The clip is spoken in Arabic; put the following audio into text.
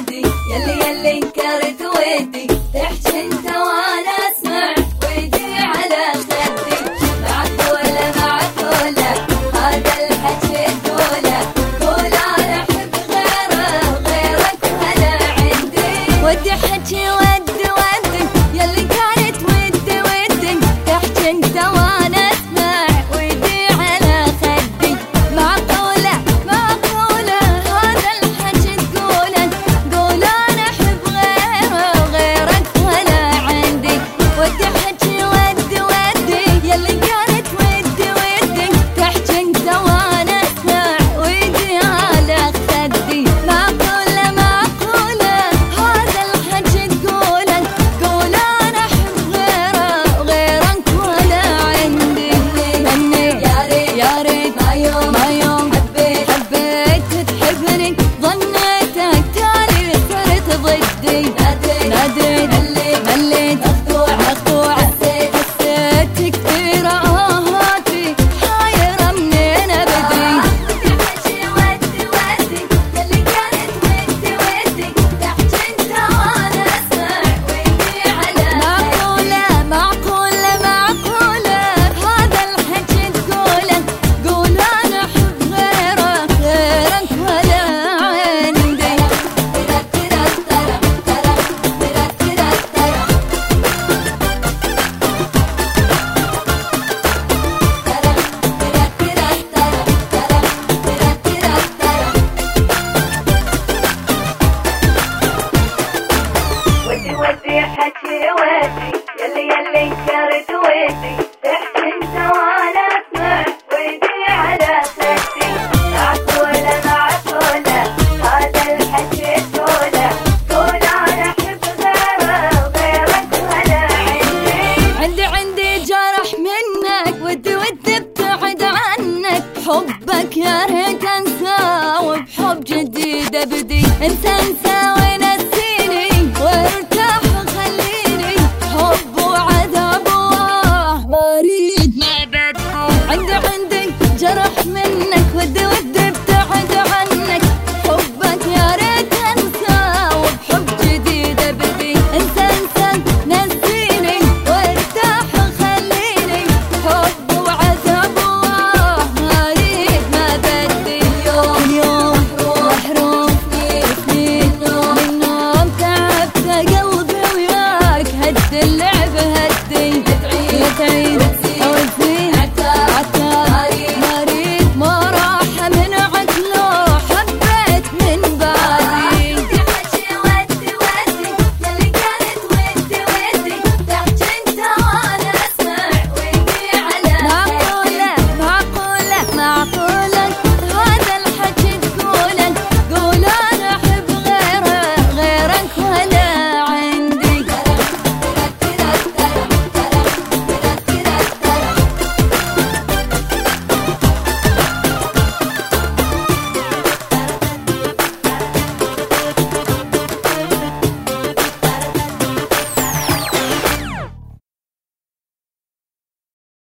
ودي يلي يلي انكرت ودي تحت انت وأنا اسمع ودي على خدي. معك ولا هذا الحكي الدولة قول أنا احب غيره وغيرك ولا عندي فكرت ويدي تحت انت وأنا اسمع على سكتي عسولة معسولة هذا الحكي سولة قول أنا احب غيره وغيرك ولا عندي عندي جرح منك ودي ودي ابتعد عنك. حبك يا ريت انسى وبحب جديد أبدي. انسى انسى.